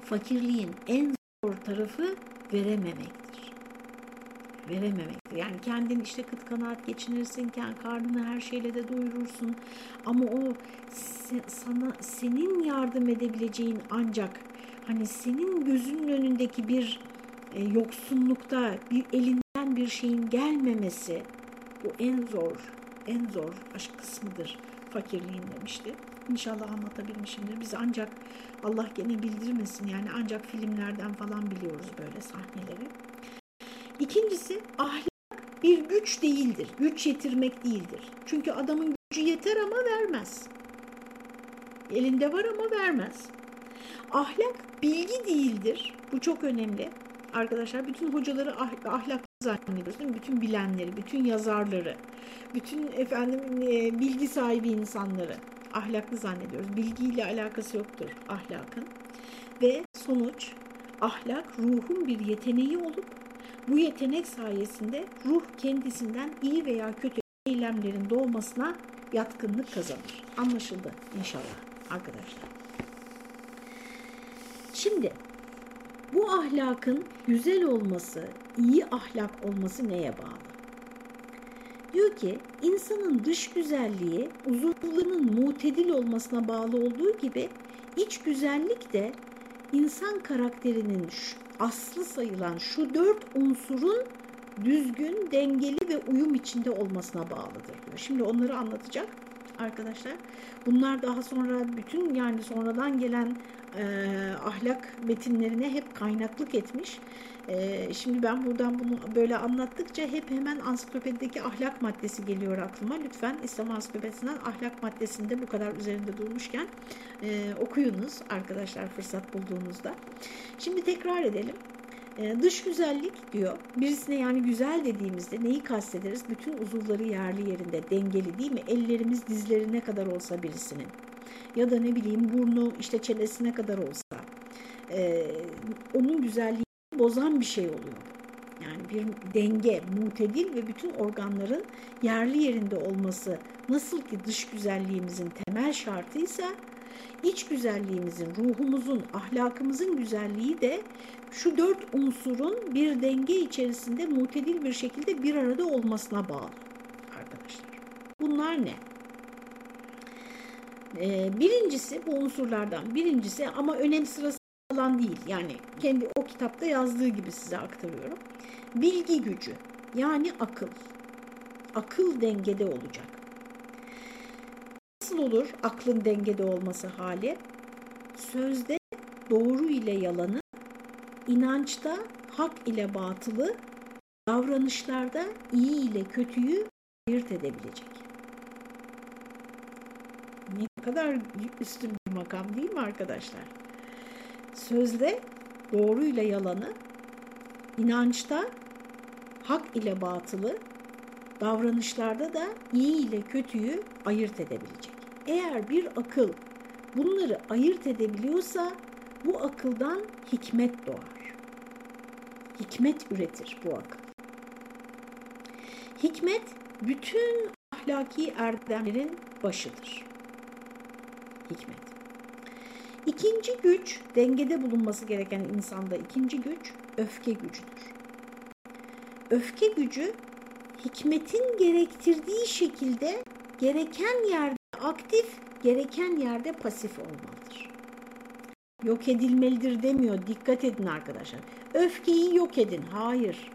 fakirliğin en zor tarafı verememektir. Verememektir. Yani kendin işte kıt kanaat geçinirsin, karnını her şeyle de doyurursun. Ama o sana senin yardım edebileceğin ancak hani senin gözünün önündeki bir e, yoksunlukta bir elinden bir şeyin gelmemesi bu en zor, en zor aşk kısmıdır fakirliğin demişti. İnşallah anlatabilmişimdir. Biz ancak Allah gene bildirmesin yani ancak filmlerden falan biliyoruz böyle sahneleri. İkincisi ahlak bir güç değildir. Güç yetirmek değildir. Çünkü adamın gücü yeter ama vermez. Elinde var ama vermez. Ahlak bilgi değildir. Bu çok önemli. Arkadaşlar bütün hocaları ah, ahlak zannediyoruz değil mi? Bütün bilenleri, bütün yazarları, bütün efendim e, bilgi sahibi insanları ahlaklı zannediyoruz. Bilgiyle alakası yoktur ahlakın. Ve sonuç ahlak ruhun bir yeteneği olup bu yetenek sayesinde ruh kendisinden iyi veya kötü eylemlerin doğmasına yatkınlık kazanır. Anlaşıldı inşallah arkadaşlar. Şimdi bu ahlakın güzel olması, iyi ahlak olması neye bağlı? Diyor ki insanın dış güzelliği uzuvlarının mutedil olmasına bağlı olduğu gibi iç güzellik de insan karakterinin aslı sayılan şu dört unsurun düzgün, dengeli ve uyum içinde olmasına bağlıdır diyor. Şimdi onları anlatacak arkadaşlar. Bunlar daha sonra bütün yani sonradan gelen e, ahlak metinlerine hep kaynaklık etmiş. E, şimdi ben buradan bunu böyle anlattıkça hep hemen ansiklopedideki ahlak maddesi geliyor aklıma. Lütfen İslam ansiklopedisinden ahlak maddesinde bu kadar üzerinde durmuşken e, okuyunuz arkadaşlar fırsat bulduğunuzda. Şimdi tekrar edelim. Dış güzellik diyor. Birisine yani güzel dediğimizde neyi kastederiz? Bütün uzuvları yerli yerinde, dengeli değil mi? Ellerimiz dizlerine kadar olsa birisinin. Ya da ne bileyim burnu işte çenesine kadar olsa. Ee, onun güzelliğini bozan bir şey oluyor. Yani bir denge, mutedil ve bütün organların yerli yerinde olması nasıl ki dış güzelliğimizin temel şartıysa iç güzelliğimizin, ruhumuzun, ahlakımızın güzelliği de şu dört unsurun bir denge içerisinde mutedil bir şekilde bir arada olmasına bağlı arkadaşlar. Bunlar ne? Ee, birincisi bu unsurlardan birincisi ama önem sırası falan değil. Yani kendi o kitapta yazdığı gibi size aktarıyorum. Bilgi gücü yani akıl. Akıl dengede olacak. Nasıl olur aklın dengede olması hali? Sözde doğru ile yalanı, inançta hak ile batılı, davranışlarda iyi ile kötüyü ayırt edebilecek. Ne kadar üstün bir makam değil mi arkadaşlar? Sözde doğru ile yalanı, inançta hak ile batılı, davranışlarda da iyi ile kötüyü ayırt edebilecek. Eğer bir akıl bunları ayırt edebiliyorsa bu akıldan hikmet doğar. Hikmet üretir bu akıl. Hikmet bütün ahlaki erdemlerin başıdır. Hikmet. İkinci güç, dengede bulunması gereken insanda ikinci güç öfke gücüdür. Öfke gücü hikmetin gerektirdiği şekilde gereken yerde aktif, gereken yerde pasif olmalıdır. Yok edilmelidir demiyor. Dikkat edin arkadaşlar. Öfkeyi yok edin. Hayır.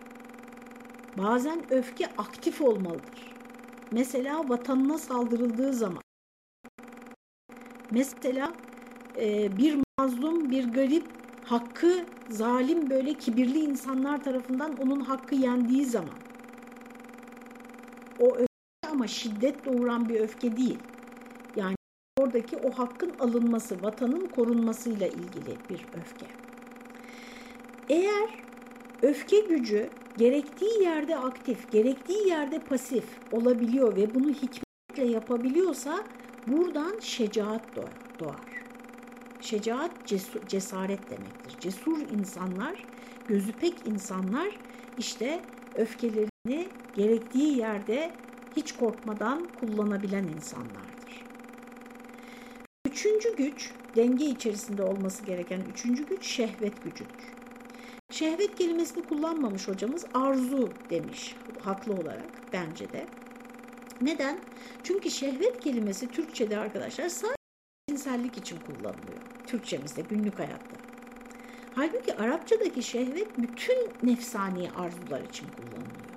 Bazen öfke aktif olmalıdır. Mesela vatanına saldırıldığı zaman. Mesela e, bir mazlum, bir garip hakkı zalim böyle kibirli insanlar tarafından onun hakkı yendiği zaman o öfke ama şiddet doğuran bir öfke değil. Yani oradaki o hakkın alınması, vatanın korunmasıyla ilgili bir öfke. Eğer öfke gücü gerektiği yerde aktif, gerektiği yerde pasif olabiliyor ve bunu hikmetle yapabiliyorsa buradan şecaat doğar. Şecaat cesaret demektir. Cesur insanlar, gözü pek insanlar işte öfkelerini gerektiği yerde hiç korkmadan kullanabilen insanlardır. Üçüncü güç, denge içerisinde olması gereken üçüncü güç şehvet gücüdür. Şehvet kelimesini kullanmamış hocamız arzu demiş haklı olarak bence de. Neden? Çünkü şehvet kelimesi Türkçe'de arkadaşlar sadece cinsellik için kullanılıyor. Türkçemizde günlük hayatta. Halbuki Arapçadaki şehvet bütün nefsani arzular için kullanılıyor.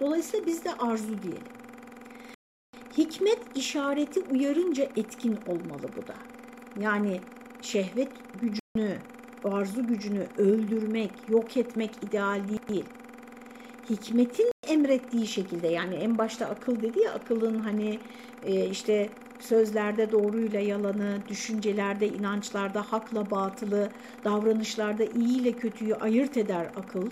Dolayısıyla biz de arzu diyelim. Hikmet işareti uyarınca etkin olmalı bu da. Yani şehvet gücünü, arzu gücünü öldürmek, yok etmek ideal değil. Hikmetin emrettiği şekilde yani en başta akıl dedi ya akılın hani e, işte sözlerde doğruyla yalanı, düşüncelerde, inançlarda hakla batılı, davranışlarda iyi ile kötüyü ayırt eder akıl.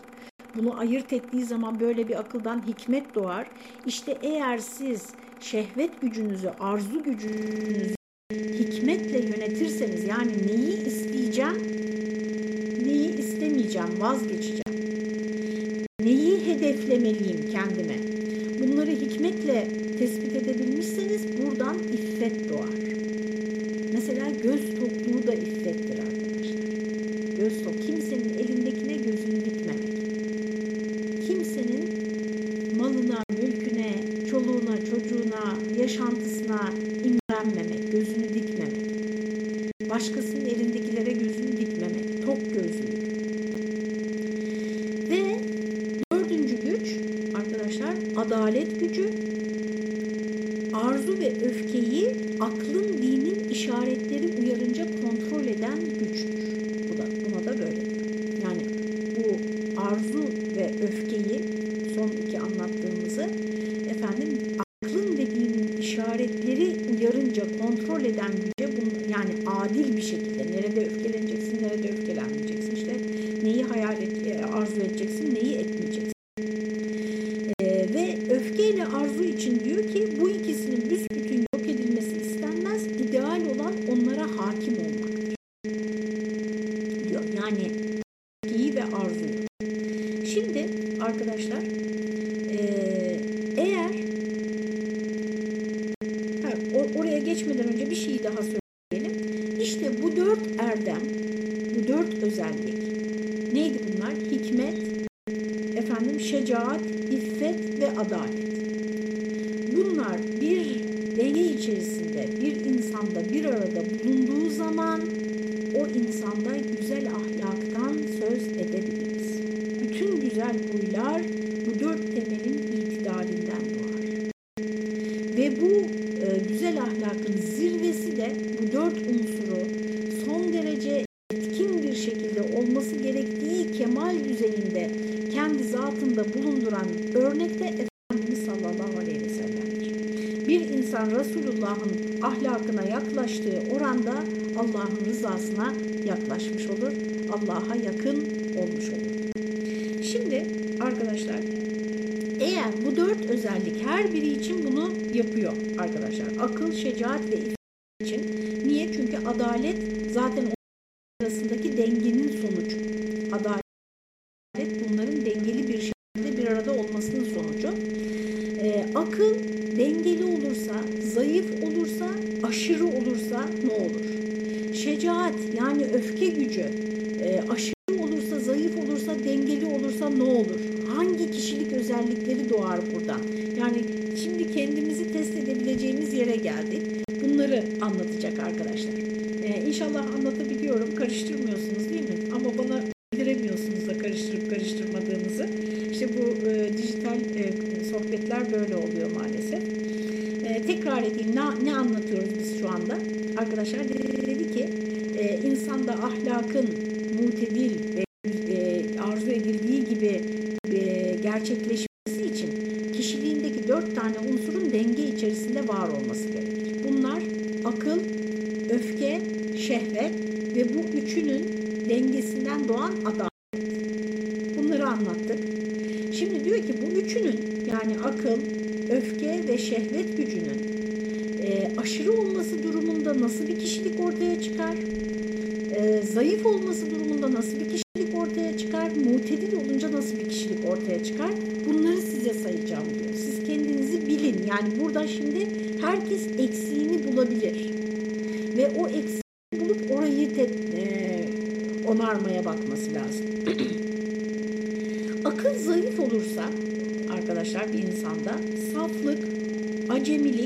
Bunu ayırt ettiği zaman böyle bir akıldan hikmet doğar. İşte eğer siz şehvet gücünüzü, arzu gücünüzü hikmetle yönetirseniz yani neyi isteyeceğim, neyi istemeyeceğim, vazgeçeceğim. Neyi hedeflemeliyim kendime? Bunları hikmetle tespit edebilmişseniz buradan iffet doğar. Mesela göz tokluğu da iffettir arkadaşlar. Göz tok. Kimsenin elindekine gözünü dikmemek. Kimsenin malına, mülküne, çoluğuna, çocuğuna, yaşantısına imrenmemek, gözünü dikmemek. Başkasının elindekilere gözünü dikmemek. Tok gözlülük. Ve dördüncü güç arkadaşlar adalet gücü arzu ve öfkeyi aklın dinin işaretleri uyarınca kontrol eden güçtür. Bu da, buna da böyle. Yani bu arzu ve öfkeyi son iki anlattığımızı efendim aklın ve dinin işaretleri uyarınca kontrol eden güce yani adil bir Akıl dengeli olursa, zayıf olursa, aşırı olursa ne olur? Şecaat yani öfke gücü e, aşırı olursa, zayıf olursa, dengeli olursa ne olur? Hangi kişilik özellikleri doğar burada? Yani şimdi kendimizi test edebileceğimiz yere geldik. Bunları anlatacak arkadaşlar. E, inşallah anlatabiliyorum, karıştırmıyorsunuz arkadaşlar bir insanda saflık, acemilik,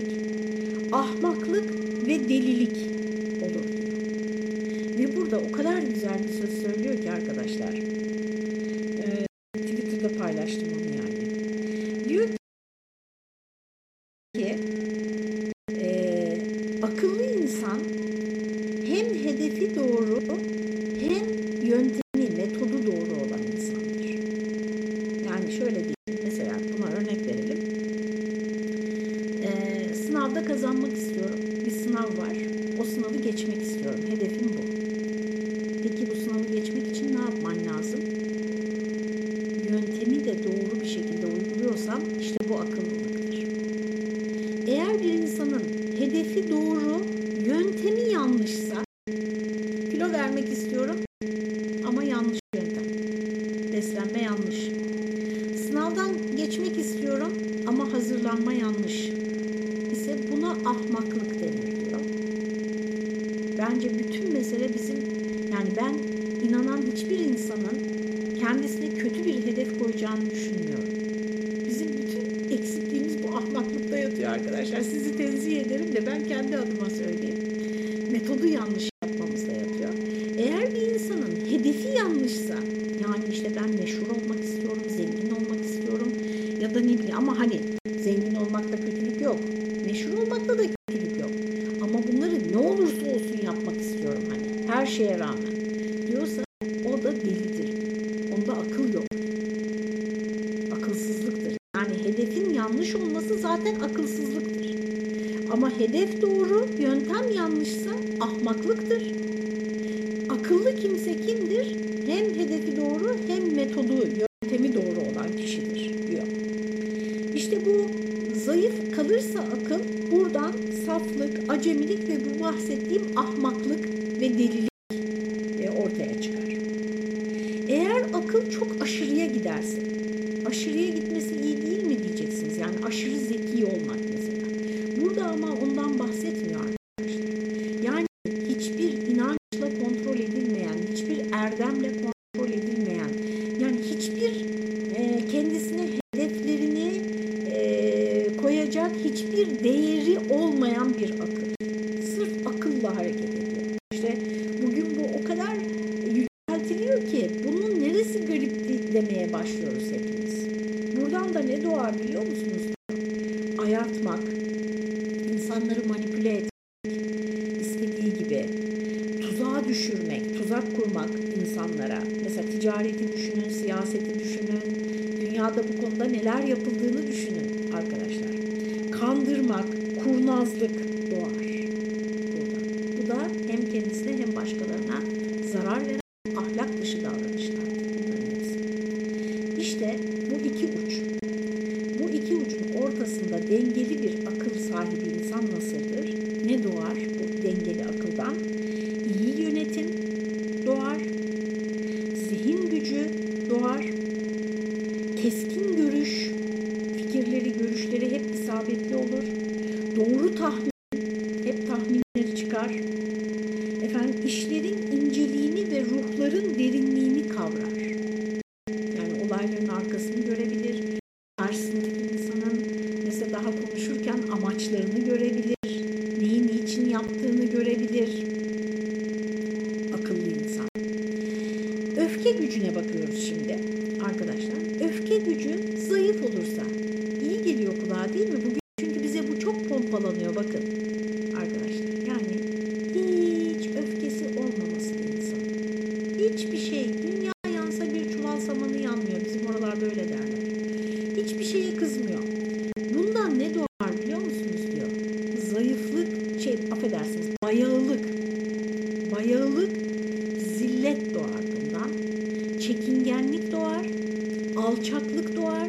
programmed a phone for living bayağılık, bayağılık zillet doğar bundan. Çekingenlik doğar, alçaklık doğar,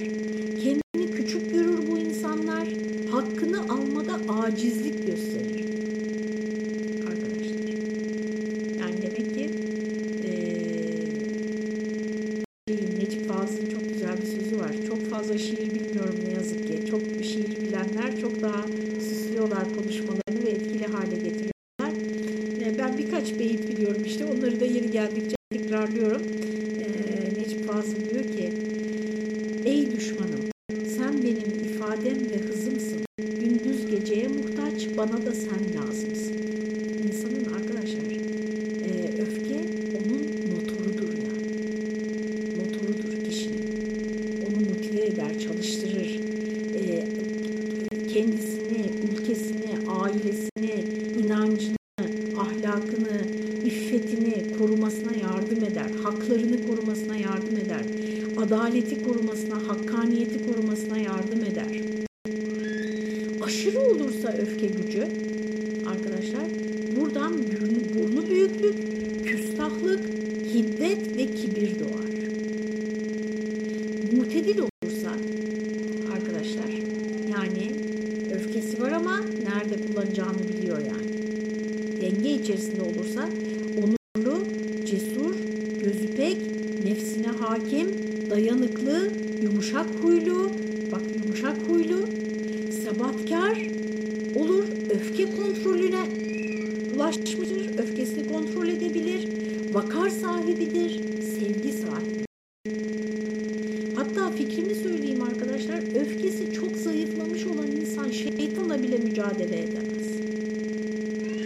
mücadele edemez.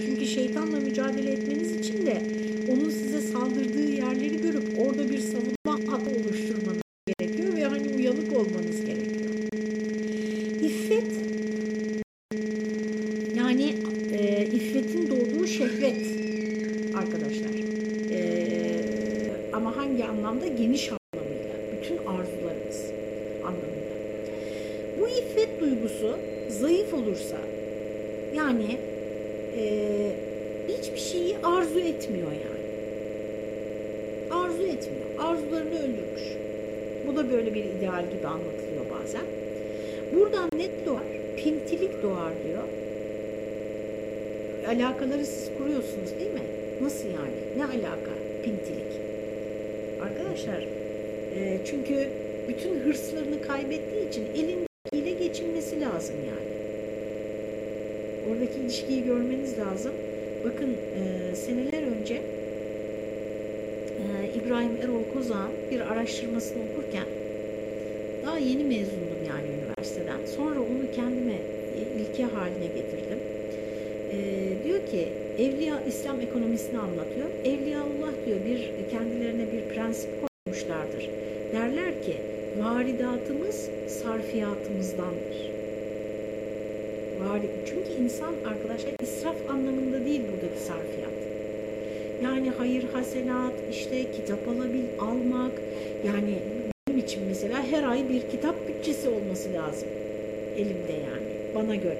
Çünkü şeytanla mücadele etmeniz için de onun size saldırdığı yerleri görüp orada bir savunma sarfiyatımızdandır. Vari, çünkü insan arkadaşlar israf anlamında değil buradaki sarfiyat. Yani hayır hasenat, işte kitap alabil, almak. Yani benim için mesela her ay bir kitap bütçesi olması lazım. Elimde yani bana göre.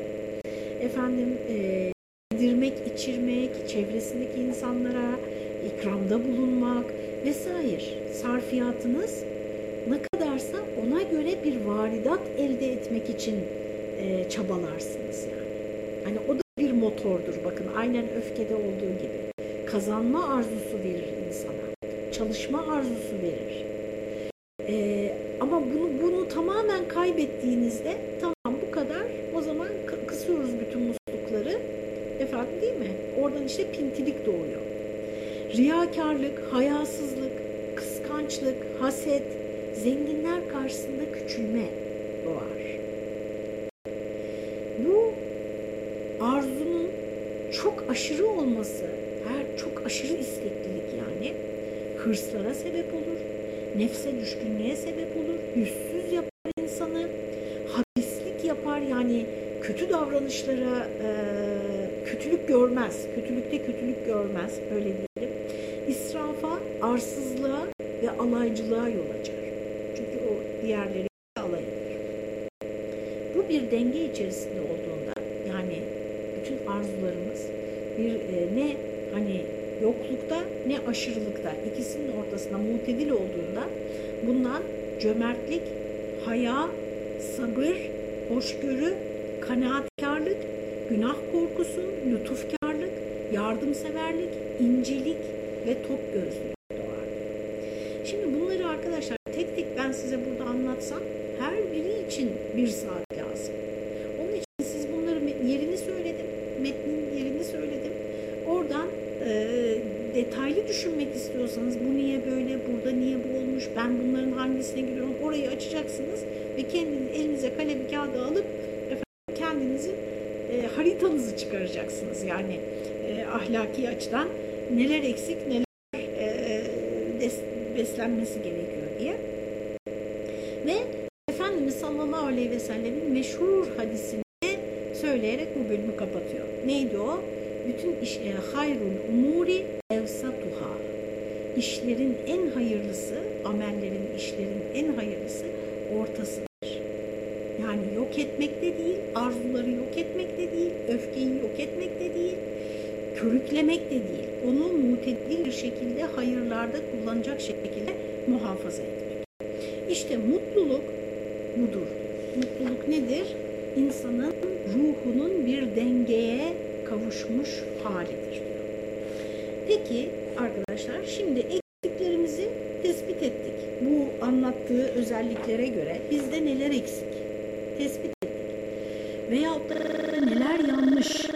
Efendim e, yedirmek, içirmek, çevresindeki insanlara ikramda bulunmak vesaire. Sarfiyatınız ne kadarsa ona göre bir varidat elde etmek için e, çabalarsınız yani. Hani o da bir motordur bakın aynen öfkede olduğu gibi. Kazanma arzusu verir insana. Çalışma arzusu verir. E, ama bunu, bunu tamamen kaybettiğinizde tamam bu kadar o zaman kısıyoruz bütün muslukları. Efendim değil mi? Oradan işte pintilik doğuyor. Riyakarlık, hayasızlık, kıskançlık, haset, zenginler karşısında küçülme doğar. Bu arzunun çok aşırı olması, her çok aşırı isteklilik yani hırslara sebep olur, nefse düşkünlüğe sebep olur, yüzsüz yapar insanı, habislik yapar yani kötü davranışlara e, kötülük görmez, kötülükte kötülük görmez öyle diyelim. İsrafa, arsızlığa ve alaycılığa yol açar. Diğerleri alay eder. Bu bir denge içerisinde olduğunda yani bütün arzularımız bir e, ne hani yoklukta ne aşırılıkta ikisinin ortasında mutedil olduğunda bundan cömertlik, haya, sabır, hoşgörü, kanaatkarlık, günah korkusu, lütufkarlık, yardımseverlik, incelik ve tok gözlülük doğar. Şimdi bunları arkadaşlar tek tek ben size anlatsam her biri için bir saat lazım. Onun için siz bunları yerini söyledim, metnin yerini söyledim. Oradan e, detaylı düşünmek istiyorsanız bu niye böyle, burada niye bu olmuş, ben bunların hangisine giriyorum orayı açacaksınız ve kendiniz elinize kalem kağıdı alıp efendim, kendinizin e, haritanızı çıkaracaksınız. Yani e, ahlaki açıdan neler eksik, neler e, des, beslenmesi gerekiyor diye. Ve Efendimiz sallallahu aleyhi ve sellemin meşhur hadisini söyleyerek bu bölümü kapatıyor. Neydi o? Bütün iş, e, hayrul umuri evsatuha. İşlerin en hayırlısı, amellerin, işlerin en hayırlısı ortasıdır. Yani yok etmekte değil, arzuları yok etmekte değil, öfkeyi yok etmekte değil, körüklemek de değil. Onu mutedil bir şekilde hayırlarda kullanacak şekilde muhafaza etmek. İşte mutluluk budur. Mutluluk nedir? İnsanın ruhunun bir dengeye kavuşmuş halidir. Peki arkadaşlar şimdi eksiklerimizi tespit ettik. Bu anlattığı özelliklere göre bizde neler eksik? Tespit ettik. Veyahut da neler yanlış?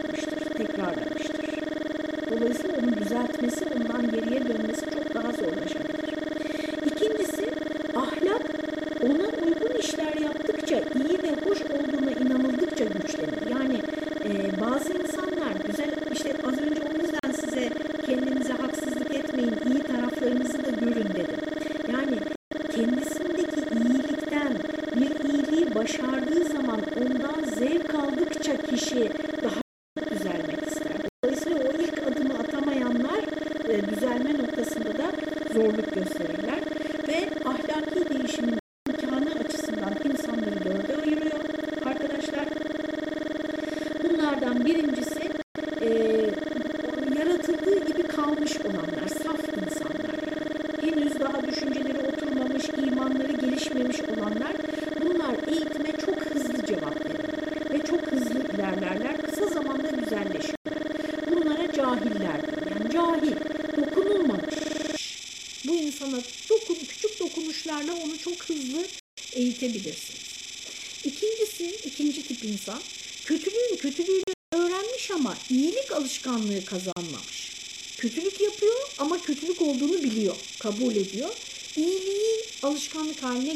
Thank you.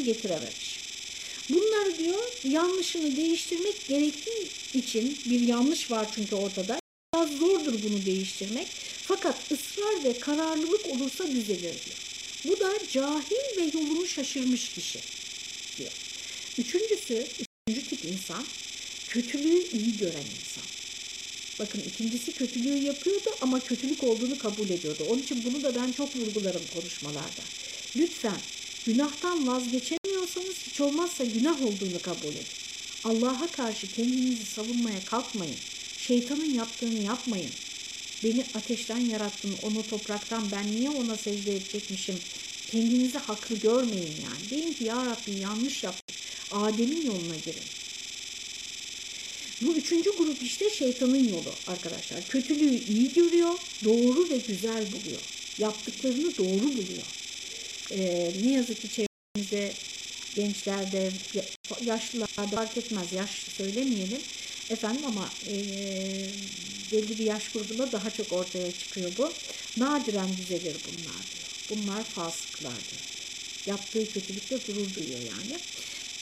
Getirememiş. Bunlar diyor yanlışını değiştirmek gerektiği için bir yanlış var çünkü ortada. Biraz zordur bunu değiştirmek. Fakat ısrar ve kararlılık olursa düzelir diyor. Bu da cahil ve yolunu şaşırmış kişi diyor. Üçüncüsü, üçüncü tip insan kötülüğü iyi gören insan. Bakın ikincisi kötülüğü yapıyordu ama kötülük olduğunu kabul ediyordu. Onun için bunu da ben çok vurgularım konuşmalarda. Vazgeçemiyorsanız hiç olmazsa günah olduğunu kabul edin. Allah'a karşı kendinizi savunmaya kalkmayın. Şeytanın yaptığını yapmayın. Beni ateşten yarattın, onu topraktan ben niye ona secde edecekmişim? Kendinizi haklı görmeyin yani. Deyin ki ya Rabbi yanlış yaptık. Adem'in yoluna girin. Bu üçüncü grup işte şeytanın yolu arkadaşlar. Kötülüğü iyi görüyor, doğru ve güzel buluyor. Yaptıklarını doğru buluyor. Ee, ne yazık ki çevremizde gençlerde, yaşlılarda fark etmez, yaş söylemeyelim. Efendim ama e, belli bir yaş grubunda daha çok ortaya çıkıyor bu. Nadiren düzelir bunlar. Bunlar fasıklar. Yaptığı kötülükle gurur duyuyor yani.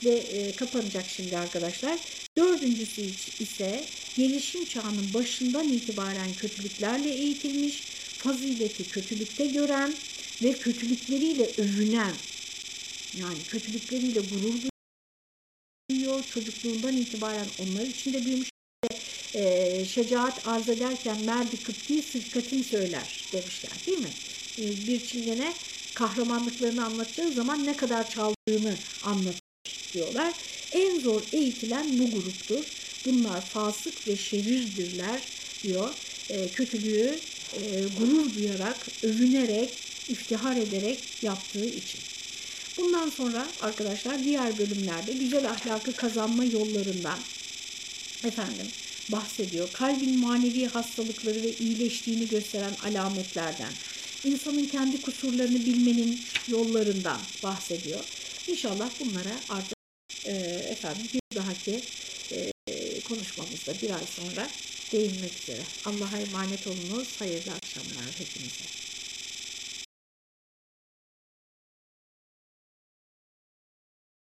Ve e, kapanacak şimdi arkadaşlar. Dördüncüsü ise gelişim çağının başından itibaren kötülüklerle eğitilmiş, fazileti kötülükte gören ve kötülükleriyle övünen, yani kötülükleriyle gurur duyuyor, çocukluğundan itibaren onlar içinde büyümüş e, şecaat arz ederken merdi kıpti sıhkatin söyler demişler değil mi? E, bir çingene kahramanlıklarını anlatacağı zaman ne kadar çaldığını anlatır diyorlar. En zor eğitilen bu gruptur. Bunlar fasık ve şerirdirler diyor. E, kötülüğü e, gurur duyarak, övünerek, iftihar ederek yaptığı için. Bundan sonra arkadaşlar diğer bölümlerde güzel ahlakı kazanma yollarından efendim bahsediyor. Kalbin manevi hastalıkları ve iyileştiğini gösteren alametlerden, insanın kendi kusurlarını bilmenin yollarından bahsediyor. İnşallah bunlara artık e, efendim bir dahaki e, konuşmamızda bir ay sonra değinmek üzere. Allah'a emanet olunuz. Hayırlı akşamlar hepinize.